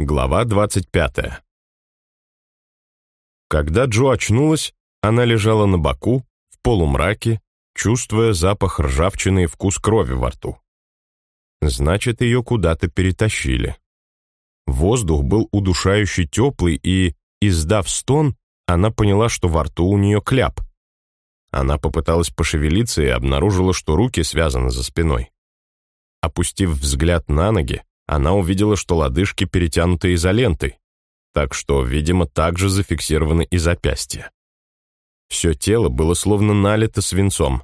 Глава 25. Когда Джо очнулась, она лежала на боку, в полумраке, чувствуя запах ржавчины и вкус крови во рту. Значит, ее куда-то перетащили. Воздух был удушающе теплый, и, издав стон, она поняла, что во рту у нее кляп. Она попыталась пошевелиться и обнаружила, что руки связаны за спиной. Опустив взгляд на ноги, она увидела, что лодыжки перетянуты изолентой, так что, видимо, также зафиксированы и запястья. Все тело было словно налито свинцом.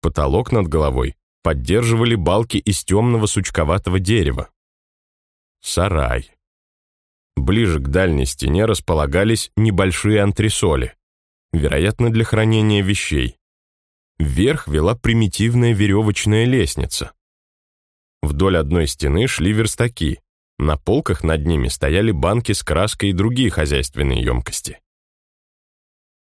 Потолок над головой поддерживали балки из темного сучковатого дерева. Сарай. Ближе к дальней стене располагались небольшие антресоли, вероятно, для хранения вещей. Вверх вела примитивная веревочная лестница. Вдоль одной стены шли верстаки. На полках над ними стояли банки с краской и другие хозяйственные емкости.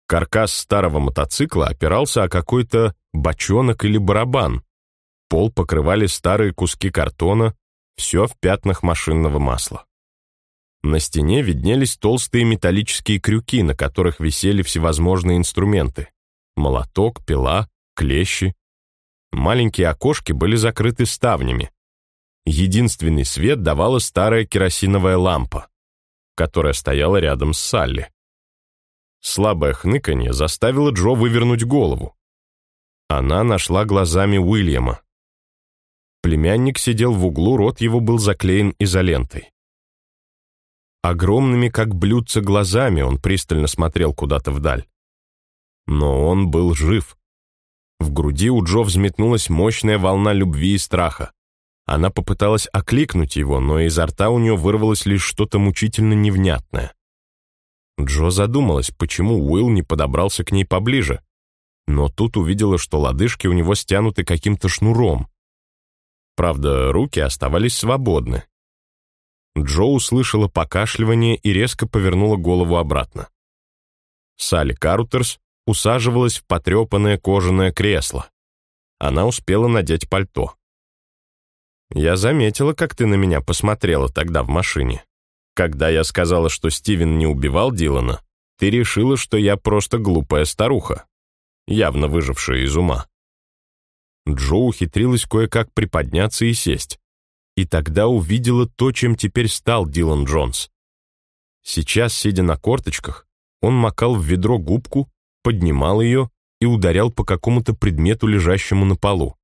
Каркас старого мотоцикла опирался о какой-то бочонок или барабан. Пол покрывали старые куски картона, все в пятнах машинного масла. На стене виднелись толстые металлические крюки, на которых висели всевозможные инструменты. Молоток, пила, клещи. Маленькие окошки были закрыты ставнями. Единственный свет давала старая керосиновая лампа, которая стояла рядом с Салли. Слабое хныканье заставило Джо вывернуть голову. Она нашла глазами Уильяма. Племянник сидел в углу, рот его был заклеен изолентой. Огромными, как блюдца, глазами он пристально смотрел куда-то вдаль. Но он был жив. В груди у Джо взметнулась мощная волна любви и страха. Она попыталась окликнуть его, но изо рта у нее вырвалось лишь что-то мучительно невнятное. Джо задумалась, почему Уилл не подобрался к ней поближе, но тут увидела, что лодыжки у него стянуты каким-то шнуром. Правда, руки оставались свободны. Джо услышала покашливание и резко повернула голову обратно. Салли Карутерс усаживалась в потрепанное кожаное кресло. Она успела надеть пальто. Я заметила, как ты на меня посмотрела тогда в машине. Когда я сказала, что Стивен не убивал Дилана, ты решила, что я просто глупая старуха, явно выжившая из ума. Джо ухитрилась кое-как приподняться и сесть. И тогда увидела то, чем теперь стал Дилан Джонс. Сейчас, сидя на корточках, он макал в ведро губку, поднимал ее и ударял по какому-то предмету, лежащему на полу.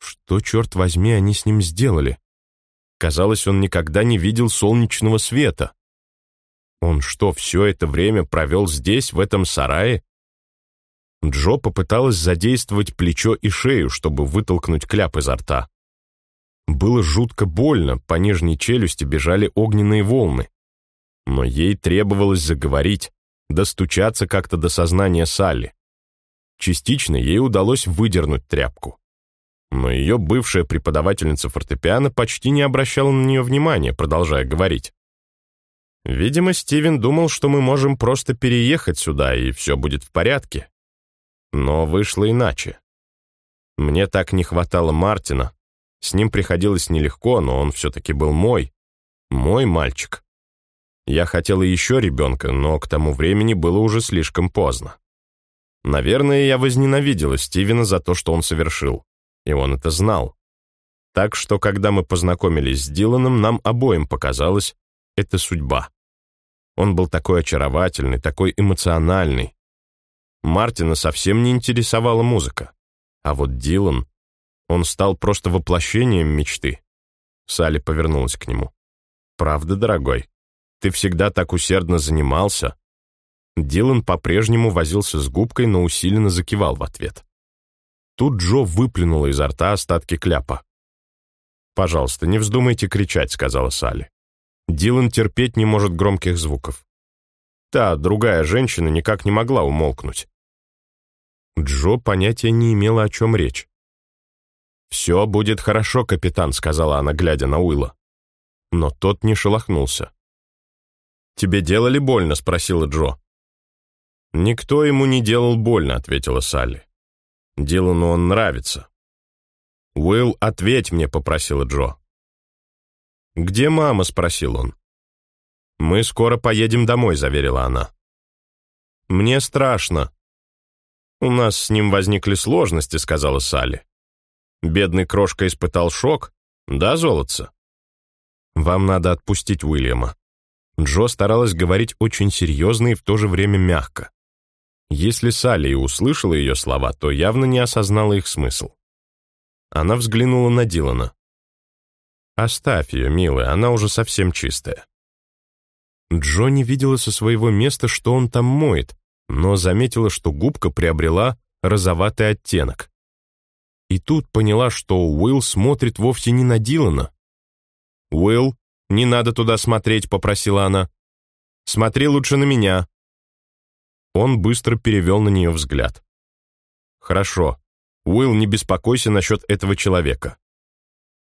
Что, черт возьми, они с ним сделали? Казалось, он никогда не видел солнечного света. Он что, все это время провел здесь, в этом сарае? Джо попыталась задействовать плечо и шею, чтобы вытолкнуть кляп изо рта. Было жутко больно, по нижней челюсти бежали огненные волны. Но ей требовалось заговорить, достучаться как-то до сознания Салли. Частично ей удалось выдернуть тряпку но ее бывшая преподавательница фортепиано почти не обращала на нее внимания, продолжая говорить. Видимо, Стивен думал, что мы можем просто переехать сюда, и все будет в порядке. Но вышло иначе. Мне так не хватало Мартина. С ним приходилось нелегко, но он все-таки был мой. Мой мальчик. Я хотела еще ребенка, но к тому времени было уже слишком поздно. Наверное, я возненавидела Стивена за то, что он совершил и он это знал. Так что, когда мы познакомились с Диланом, нам обоим показалось, это судьба. Он был такой очаровательный, такой эмоциональный. Мартина совсем не интересовала музыка. А вот Дилан, он стал просто воплощением мечты. Салли повернулась к нему. «Правда, дорогой? Ты всегда так усердно занимался?» Дилан по-прежнему возился с губкой, но усиленно закивал в ответ. Тут Джо выплюнула изо рта остатки кляпа. «Пожалуйста, не вздумайте кричать», — сказала Салли. Дилан терпеть не может громких звуков. Та, другая женщина, никак не могла умолкнуть. Джо понятия не имела, о чем речь. «Все будет хорошо, капитан», — сказала она, глядя на Уилла. Но тот не шелохнулся. «Тебе делали больно?» — спросила Джо. «Никто ему не делал больно», — ответила Салли. Дилану он нравится. «Уилл, ответь мне», — попросила Джо. «Где мама?» — спросил он. «Мы скоро поедем домой», — заверила она. «Мне страшно». «У нас с ним возникли сложности», — сказала Салли. «Бедный крошка испытал шок, да, золотце?» «Вам надо отпустить Уильяма». Джо старалась говорить очень серьезно и в то же время мягко. Если Салли услышала ее слова, то явно не осознала их смысл. Она взглянула на Дилана. «Оставь ее, милая, она уже совсем чистая». Джо не видела со своего места, что он там моет, но заметила, что губка приобрела розоватый оттенок. И тут поняла, что Уилл смотрит вовсе не на Дилана. «Уилл, не надо туда смотреть», — попросила она. «Смотри лучше на меня». Он быстро перевел на нее взгляд. «Хорошо. Уилл, не беспокойся насчет этого человека».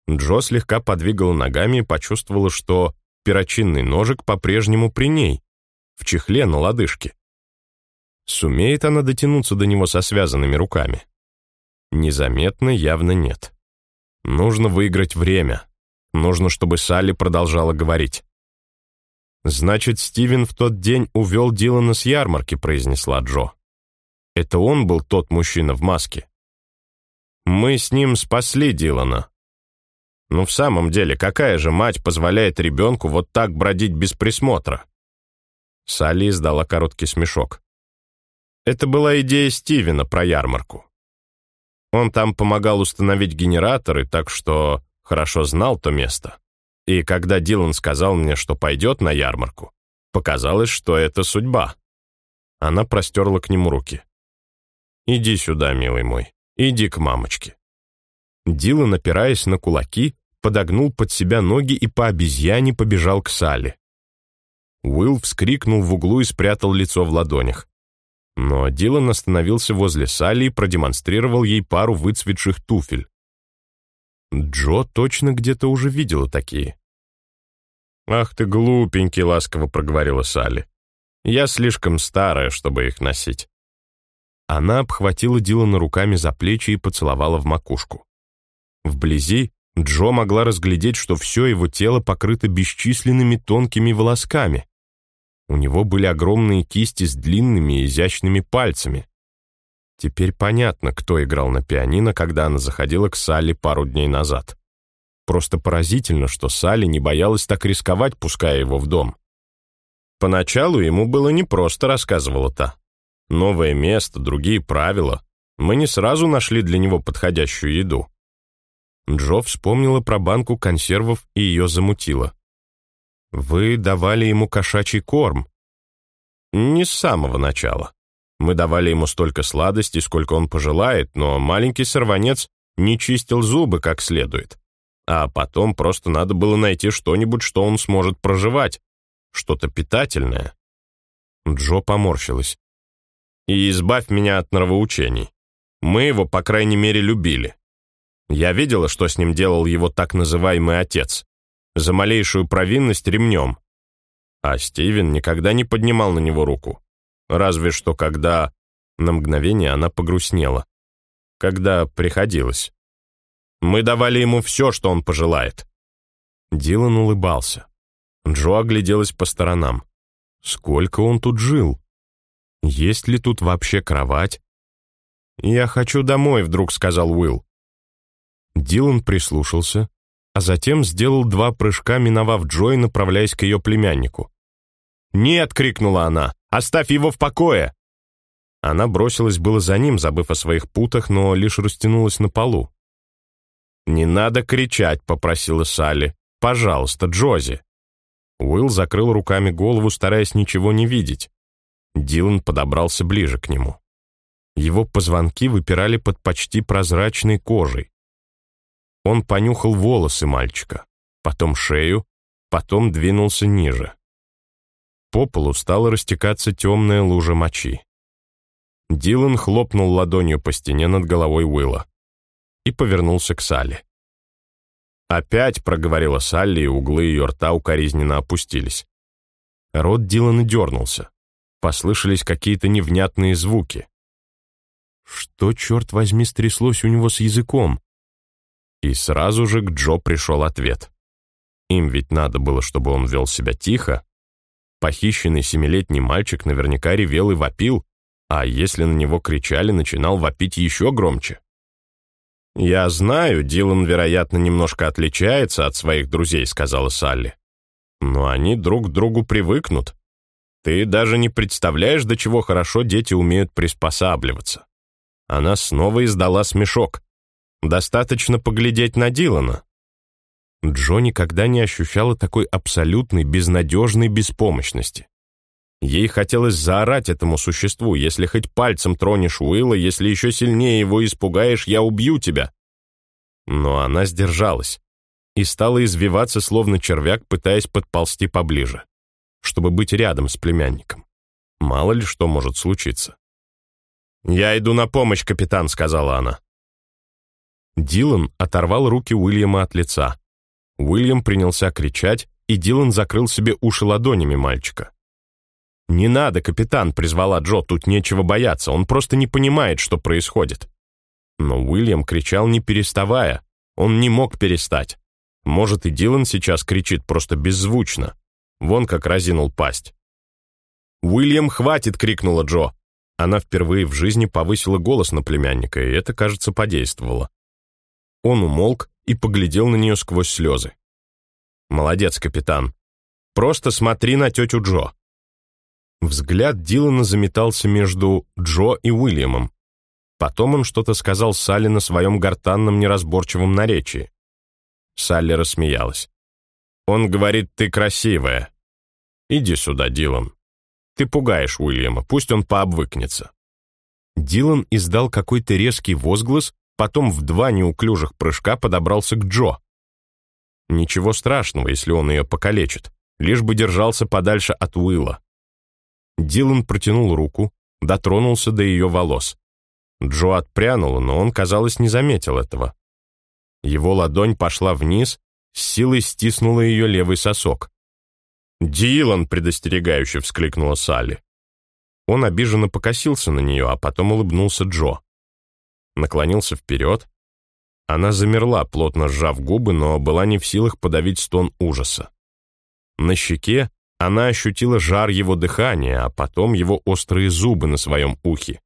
Джо слегка подвигала ногами и почувствовала, что перочинный ножик по-прежнему при ней, в чехле на лодыжке. Сумеет она дотянуться до него со связанными руками? Незаметно явно нет. Нужно выиграть время. Нужно, чтобы Салли продолжала говорить. «Значит, Стивен в тот день увел Дилана с ярмарки», — произнесла Джо. «Это он был тот мужчина в маске?» «Мы с ним спасли Дилана». «Ну, в самом деле, какая же мать позволяет ребенку вот так бродить без присмотра?» Салли издала короткий смешок. Это была идея Стивена про ярмарку. Он там помогал установить генераторы, так что хорошо знал то место. И когда Дилан сказал мне, что пойдет на ярмарку, показалось, что это судьба. Она простерла к нему руки. «Иди сюда, милый мой, иди к мамочке». Дилан, опираясь на кулаки, подогнул под себя ноги и по обезьяне побежал к Салли. Уилл вскрикнул в углу и спрятал лицо в ладонях. Но Дилан остановился возле Салли и продемонстрировал ей пару выцветших туфель. Джо точно где-то уже видела такие. «Ах ты глупенький», — ласково проговорила Салли. «Я слишком старая, чтобы их носить». Она обхватила Дилана руками за плечи и поцеловала в макушку. Вблизи Джо могла разглядеть, что все его тело покрыто бесчисленными тонкими волосками. У него были огромные кисти с длинными изящными пальцами. Теперь понятно, кто играл на пианино, когда она заходила к Салли пару дней назад. Просто поразительно, что Салли не боялась так рисковать, пуская его в дом. Поначалу ему было непросто, рассказывала та. Новое место, другие правила. Мы не сразу нашли для него подходящую еду. Джо вспомнила про банку консервов и ее замутила. «Вы давали ему кошачий корм?» «Не с самого начала. Мы давали ему столько сладостей, сколько он пожелает, но маленький сорванец не чистил зубы как следует а потом просто надо было найти что-нибудь, что он сможет проживать, что-то питательное. Джо поморщилась. И избавь меня от нравоучений. Мы его, по крайней мере, любили. Я видела, что с ним делал его так называемый отец. За малейшую провинность ремнем. А Стивен никогда не поднимал на него руку. Разве что когда... На мгновение она погрустнела. Когда приходилось. Мы давали ему все, что он пожелает». Дилан улыбался. Джо огляделась по сторонам. Сколько он тут жил? Есть ли тут вообще кровать? «Я хочу домой», — вдруг сказал Уилл. Дилан прислушался, а затем сделал два прыжка, миновав Джо и направляясь к ее племяннику. «Нет!» — крикнула она. «Оставь его в покое!» Она бросилась было за ним, забыв о своих путах, но лишь растянулась на полу. «Не надо кричать», — попросила Салли. «Пожалуйста, Джози». Уилл закрыл руками голову, стараясь ничего не видеть. Дилан подобрался ближе к нему. Его позвонки выпирали под почти прозрачной кожей. Он понюхал волосы мальчика, потом шею, потом двинулся ниже. По полу стала растекаться темная лужа мочи. Дилан хлопнул ладонью по стене над головой Уилла и повернулся к Салли. «Опять», — проговорила Салли, и углы ее рта укоризненно опустились. Рот Дилана дернулся. Послышались какие-то невнятные звуки. Что, черт возьми, стряслось у него с языком? И сразу же к Джо пришел ответ. им ведь надо было, чтобы он вел себя тихо, похищенный семилетний мальчик наверняка ревел и вопил, а если на него кричали, начинал вопить еще громче. «Я знаю, Дилан, вероятно, немножко отличается от своих друзей», — сказала Салли. «Но они друг к другу привыкнут. Ты даже не представляешь, до чего хорошо дети умеют приспосабливаться». Она снова издала смешок. «Достаточно поглядеть на Дилана». Джо никогда не ощущала такой абсолютной, безнадежной беспомощности. Ей хотелось заорать этому существу, если хоть пальцем тронешь Уилла, если еще сильнее его испугаешь, я убью тебя. Но она сдержалась и стала извиваться, словно червяк, пытаясь подползти поближе, чтобы быть рядом с племянником. Мало ли что может случиться. «Я иду на помощь, капитан», — сказала она. Дилан оторвал руки Уильяма от лица. Уильям принялся кричать, и Дилан закрыл себе уши ладонями мальчика. «Не надо, капитан», — призвала Джо, — «тут нечего бояться, он просто не понимает, что происходит». Но Уильям кричал не переставая, он не мог перестать. Может, и Дилан сейчас кричит просто беззвучно. Вон как разинул пасть. «Уильям, хватит!» — крикнула Джо. Она впервые в жизни повысила голос на племянника, и это, кажется, подействовало. Он умолк и поглядел на нее сквозь слезы. «Молодец, капитан. Просто смотри на тетю Джо. Взгляд Дилана заметался между Джо и Уильямом. Потом он что-то сказал Салли на своем гортанном неразборчивом наречии. Салли рассмеялась. «Он говорит, ты красивая. Иди сюда, Дилан. Ты пугаешь Уильяма, пусть он пообвыкнется». Дилан издал какой-то резкий возглас, потом в два неуклюжих прыжка подобрался к Джо. Ничего страшного, если он ее покалечит, лишь бы держался подальше от Уилла. Дилан протянул руку, дотронулся до ее волос. Джо отпрянула, но он, казалось, не заметил этого. Его ладонь пошла вниз, с силой стиснула ее левый сосок. «Дилан!» — предостерегающе вскликнула Салли. Он обиженно покосился на нее, а потом улыбнулся Джо. Наклонился вперед. Она замерла, плотно сжав губы, но была не в силах подавить стон ужаса. На щеке она ощутила жар его дыхания, а потом его острые зубы на своем ухе.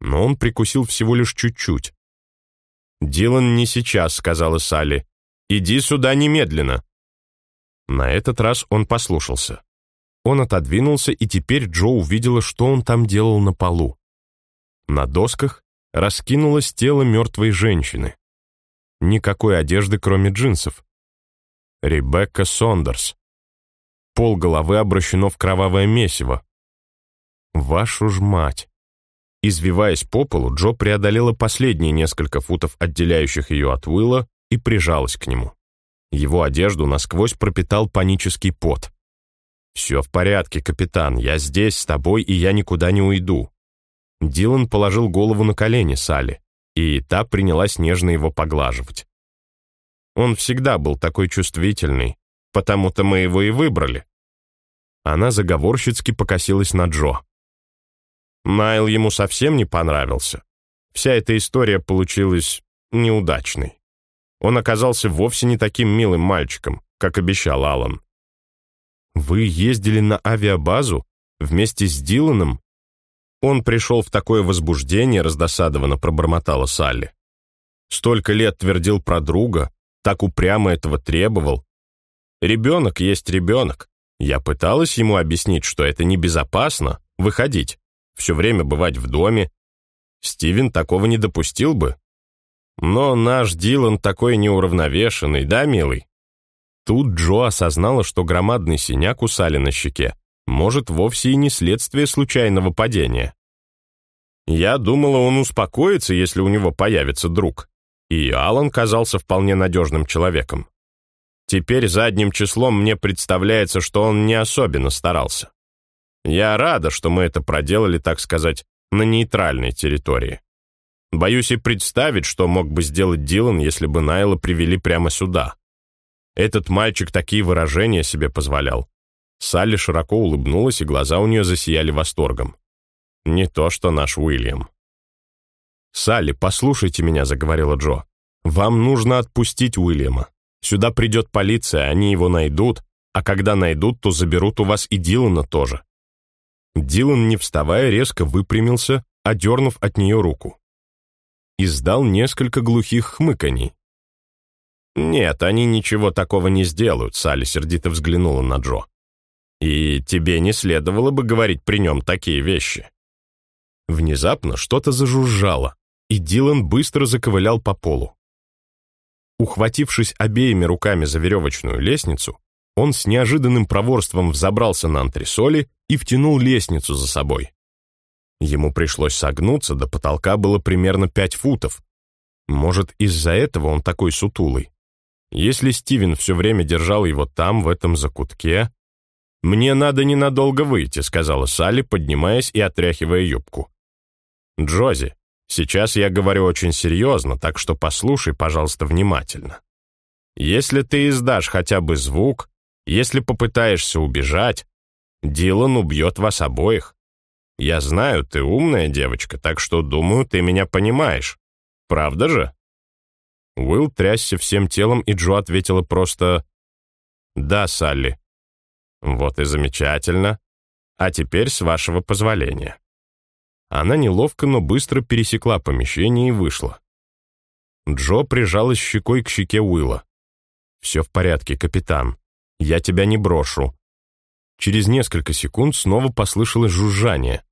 Но он прикусил всего лишь чуть-чуть. «Дилан не сейчас», — сказала Салли. «Иди сюда немедленно». На этот раз он послушался. Он отодвинулся, и теперь Джо увидела, что он там делал на полу. На досках раскинулось тело мертвой женщины. Никакой одежды, кроме джинсов. Ребекка Сондерс. Пол головы обращено в кровавое месиво. Вашу ж мать! Извиваясь по полу, Джо преодолела последние несколько футов, отделяющих ее от Уилла, и прижалась к нему. Его одежду насквозь пропитал панический пот. «Все в порядке, капитан, я здесь с тобой, и я никуда не уйду». Дилан положил голову на колени Салли, и та принялась нежно его поглаживать. Он всегда был такой чувствительный, потому-то мы его и выбрали. Она заговорщицки покосилась на Джо. Найл ему совсем не понравился. Вся эта история получилась неудачной. Он оказался вовсе не таким милым мальчиком, как обещал Алан. «Вы ездили на авиабазу вместе с Диланом?» Он пришел в такое возбуждение, раздосадованно пробормотала Салли. Столько лет твердил про друга, так упрямо этого требовал. Ребенок есть ребенок. Я пыталась ему объяснить, что это небезопасно, выходить, все время бывать в доме. Стивен такого не допустил бы. Но наш Дилан такой неуравновешенный, да, милый? Тут Джо осознала, что громадный синяк у Сали на щеке может вовсе и не следствие случайного падения. Я думала, он успокоится, если у него появится друг. И Алан казался вполне надежным человеком. Теперь задним числом мне представляется, что он не особенно старался. Я рада, что мы это проделали, так сказать, на нейтральной территории. Боюсь и представить, что мог бы сделать Дилан, если бы Найла привели прямо сюда. Этот мальчик такие выражения себе позволял. Салли широко улыбнулась, и глаза у нее засияли восторгом. Не то, что наш Уильям. «Салли, послушайте меня», — заговорила Джо. «Вам нужно отпустить Уильяма. Сюда придет полиция, они его найдут, а когда найдут, то заберут у вас и Дилана тоже». Дилан, не вставая, резко выпрямился, одернув от нее руку. Издал несколько глухих хмыканий. «Нет, они ничего такого не сделают», — Салли сердито взглянула на Джо. «И тебе не следовало бы говорить при нем такие вещи». Внезапно что-то зажужжало, и Дилан быстро заковылял по полу. Ухватившись обеими руками за веревочную лестницу, он с неожиданным проворством взобрался на антресоли и втянул лестницу за собой. Ему пришлось согнуться, до потолка было примерно пять футов. Может, из-за этого он такой сутулый. Если Стивен все время держал его там, в этом закутке... «Мне надо ненадолго выйти», — сказала Салли, поднимаясь и отряхивая юбку. «Джози, сейчас я говорю очень серьезно, так что послушай, пожалуйста, внимательно. Если ты издашь хотя бы звук, если попытаешься убежать, Дилан убьет вас обоих. Я знаю, ты умная девочка, так что, думаю, ты меня понимаешь. Правда же?» Уилл трясся всем телом, и Джо ответила просто «Да, Салли». «Вот и замечательно. А теперь с вашего позволения». Она неловко, но быстро пересекла помещение и вышла. Джо прижалась щекой к щеке Уилла. «Все в порядке, капитан. Я тебя не брошу». Через несколько секунд снова послышалось жужжание.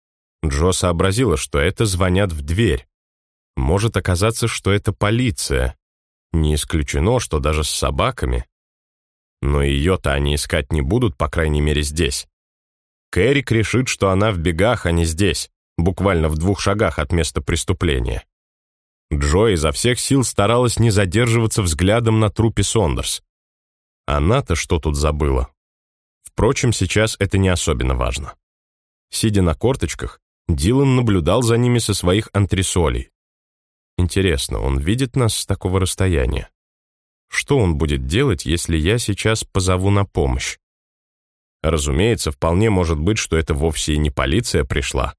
Джо сообразила, что это звонят в дверь. Может оказаться, что это полиция. Не исключено, что даже с собаками. Но ее-то они искать не будут, по крайней мере, здесь. Кэрик решит, что она в бегах, а не здесь, буквально в двух шагах от места преступления. Джо изо всех сил старалась не задерживаться взглядом на трупе Сондерс. Она-то что тут забыла? Впрочем, сейчас это не особенно важно. Сидя на корточках, Дилан наблюдал за ними со своих антресолей. Интересно, он видит нас с такого расстояния? Что он будет делать, если я сейчас позову на помощь? Разумеется, вполне может быть, что это вовсе и не полиция пришла.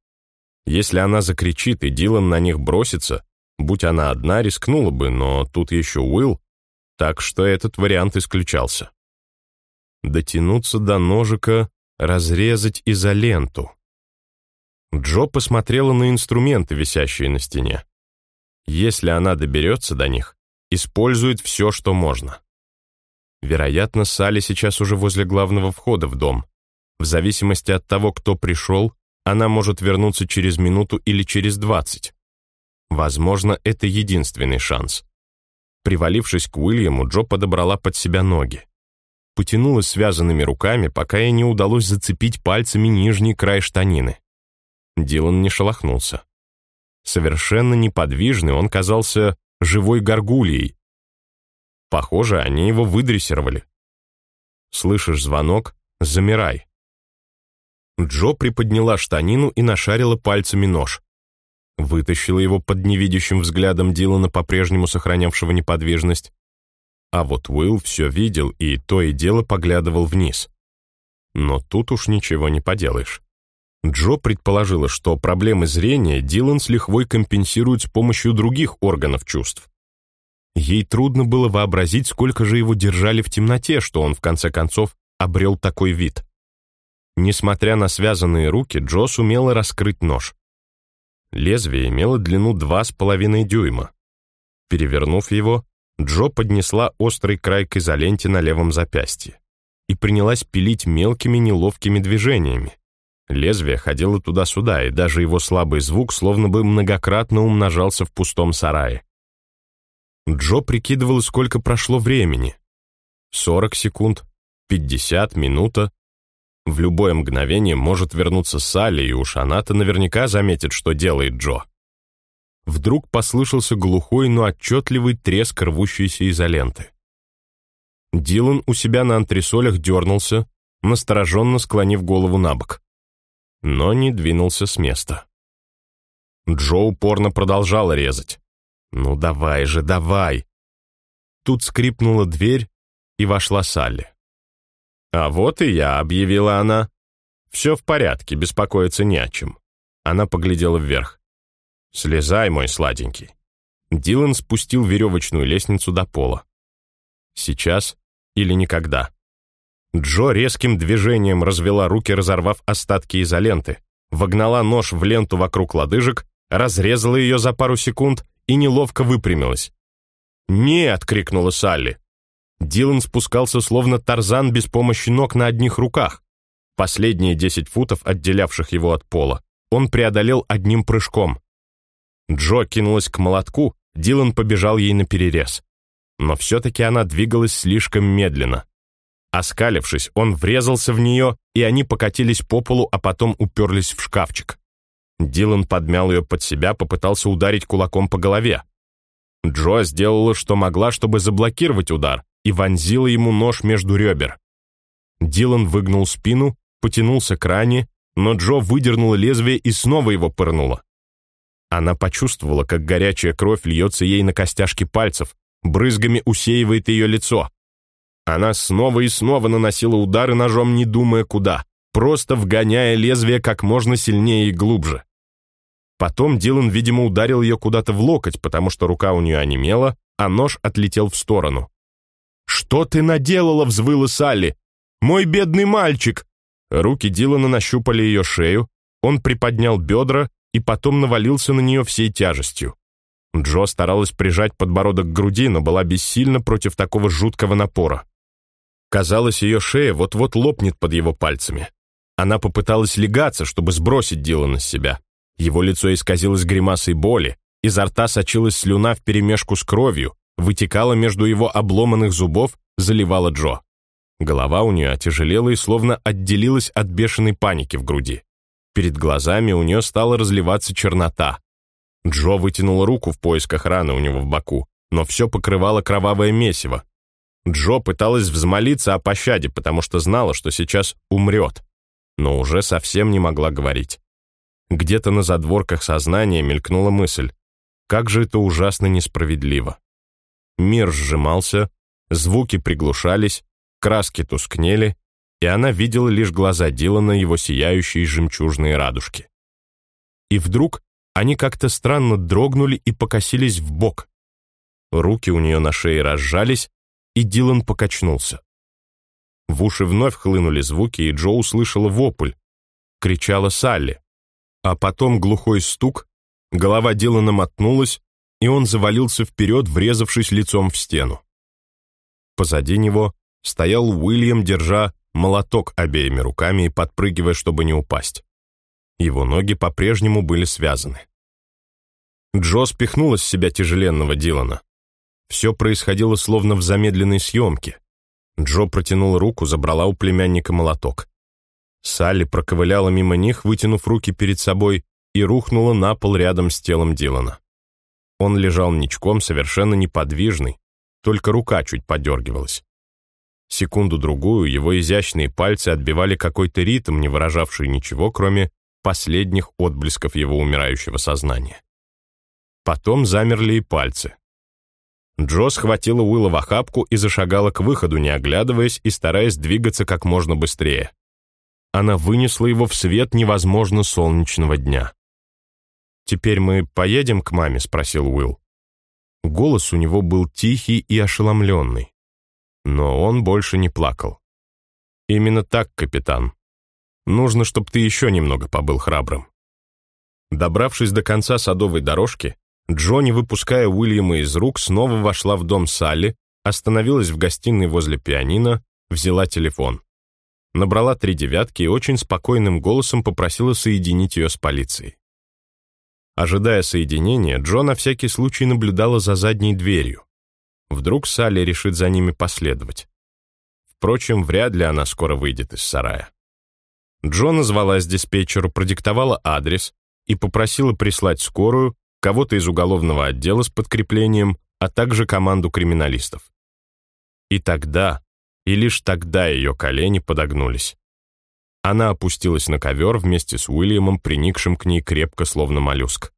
Если она закричит и Дилан на них бросится, будь она одна, рискнула бы, но тут еще Уилл, так что этот вариант исключался. Дотянуться до ножика, разрезать изоленту. Джо посмотрела на инструменты, висящие на стене. Если она доберется до них, использует все, что можно. Вероятно, Салли сейчас уже возле главного входа в дом. В зависимости от того, кто пришел, она может вернуться через минуту или через двадцать. Возможно, это единственный шанс. Привалившись к Уильяму, Джо подобрала под себя ноги. Потянулась связанными руками, пока ей не удалось зацепить пальцами нижний край штанины. Дилан не шелохнулся. Совершенно неподвижный, он казался живой горгульей. Похоже, они его выдрессировали. Слышишь звонок? Замирай. Джо приподняла штанину и нашарила пальцами нож. Вытащила его под невидящим взглядом Дилана, по-прежнему сохранявшего неподвижность. А вот Уилл все видел и то и дело поглядывал вниз. Но тут уж ничего не поделаешь. Джо предположила, что проблемы зрения Дилан с лихвой компенсирует с помощью других органов чувств. Ей трудно было вообразить, сколько же его держали в темноте, что он в конце концов обрел такой вид. Несмотря на связанные руки, Джо сумела раскрыть нож. Лезвие имело длину два с половиной дюйма. Перевернув его, Джо поднесла острый край к изоленте на левом запястье и принялась пилить мелкими неловкими движениями. Лезвие ходило туда-сюда, и даже его слабый звук словно бы многократно умножался в пустом сарае. Джо прикидывал, сколько прошло времени. Сорок секунд, пятьдесят, минута. В любое мгновение может вернуться Салли, и уж она-то наверняка заметит, что делает Джо. Вдруг послышался глухой, но отчетливый треск рвущейся изоленты. Дилан у себя на антресолях дернулся, настороженно склонив голову на бок но не двинулся с места. Джо упорно продолжала резать. «Ну давай же, давай!» Тут скрипнула дверь, и вошла Салли. «А вот и я», — объявила она. «Все в порядке, беспокоиться не о чем». Она поглядела вверх. «Слезай, мой сладенький». Дилан спустил веревочную лестницу до пола. Сейчас или никогда. Джо резким движением развела руки, разорвав остатки изоленты, вогнала нож в ленту вокруг лодыжек, разрезала ее за пару секунд и неловко выпрямилась. «Нет!» — крикнула Салли. Дилан спускался словно тарзан без помощи ног на одних руках. Последние десять футов, отделявших его от пола, он преодолел одним прыжком. Джо кинулась к молотку, Дилан побежал ей на перерез. Но все-таки она двигалась слишком медленно. Оскалившись, он врезался в нее, и они покатились по полу, а потом уперлись в шкафчик. Дилан подмял ее под себя, попытался ударить кулаком по голове. Джо сделала, что могла, чтобы заблокировать удар, и вонзила ему нож между ребер. Дилан выгнул спину, потянулся к ране, но Джо выдернула лезвие и снова его пырнула. Она почувствовала, как горячая кровь льется ей на костяшки пальцев, брызгами усеивает ее лицо. Она снова и снова наносила удары ножом, не думая куда, просто вгоняя лезвие как можно сильнее и глубже. Потом Дилан, видимо, ударил ее куда-то в локоть, потому что рука у нее онемела, а нож отлетел в сторону. «Что ты наделала?» — взвыла Салли. «Мой бедный мальчик!» Руки Дилана нащупали ее шею, он приподнял бедра и потом навалился на нее всей тяжестью. Джо старалась прижать подбородок к груди, но была бессильна против такого жуткого напора. Казалось, ее шея вот-вот лопнет под его пальцами. Она попыталась легаться, чтобы сбросить Дилана с себя. Его лицо исказилось гримасой боли, изо рта сочилась слюна вперемешку с кровью, вытекала между его обломанных зубов, заливала Джо. Голова у нее отяжелела и словно отделилась от бешеной паники в груди. Перед глазами у нее стала разливаться чернота. Джо вытянула руку в поисках раны у него в боку, но все покрывало кровавое месиво. Джо пыталась взмолиться о пощаде, потому что знала, что сейчас умрет, но уже совсем не могла говорить. Где-то на задворках сознания мелькнула мысль, как же это ужасно несправедливо. Мир сжимался, звуки приглушались, краски тускнели, и она видела лишь глаза Дилана, его сияющие жемчужные радужки. И вдруг они как-то странно дрогнули и покосились в бок. Руки у нее на шее разжались, и Дилан покачнулся. В уши вновь хлынули звуки, и Джо услышала вопль. Кричала Салли. А потом глухой стук, голова Дилана мотнулась, и он завалился вперед, врезавшись лицом в стену. Позади него стоял Уильям, держа молоток обеими руками и подпрыгивая, чтобы не упасть. Его ноги по-прежнему были связаны. Джо спихнула с себя тяжеленного Дилана. Все происходило словно в замедленной съемке. Джо протянула руку, забрала у племянника молоток. Салли проковыляла мимо них, вытянув руки перед собой, и рухнула на пол рядом с телом Дилана. Он лежал ничком, совершенно неподвижный, только рука чуть подергивалась. Секунду-другую его изящные пальцы отбивали какой-то ритм, не выражавший ничего, кроме последних отблесков его умирающего сознания. Потом замерли и пальцы. Джо схватила Уилла в охапку и зашагала к выходу, не оглядываясь и стараясь двигаться как можно быстрее. Она вынесла его в свет невозможно солнечного дня. «Теперь мы поедем к маме?» — спросил Уилл. Голос у него был тихий и ошеломленный. Но он больше не плакал. «Именно так, капитан. Нужно, чтобы ты еще немного побыл храбрым». Добравшись до конца садовой дорожки, Джонни, выпуская Уильяма из рук, снова вошла в дом Салли, остановилась в гостиной возле пианино, взяла телефон. Набрала три девятки и очень спокойным голосом попросила соединить ее с полицией. Ожидая соединения, Джо на всякий случай наблюдала за задней дверью. Вдруг Салли решит за ними последовать. Впрочем, вряд ли она скоро выйдет из сарая. Джо назвалась диспетчеру, продиктовала адрес и попросила прислать скорую, кого-то из уголовного отдела с подкреплением, а также команду криминалистов. И тогда, и лишь тогда ее колени подогнулись. Она опустилась на ковер вместе с Уильямом, приникшим к ней крепко, словно моллюск.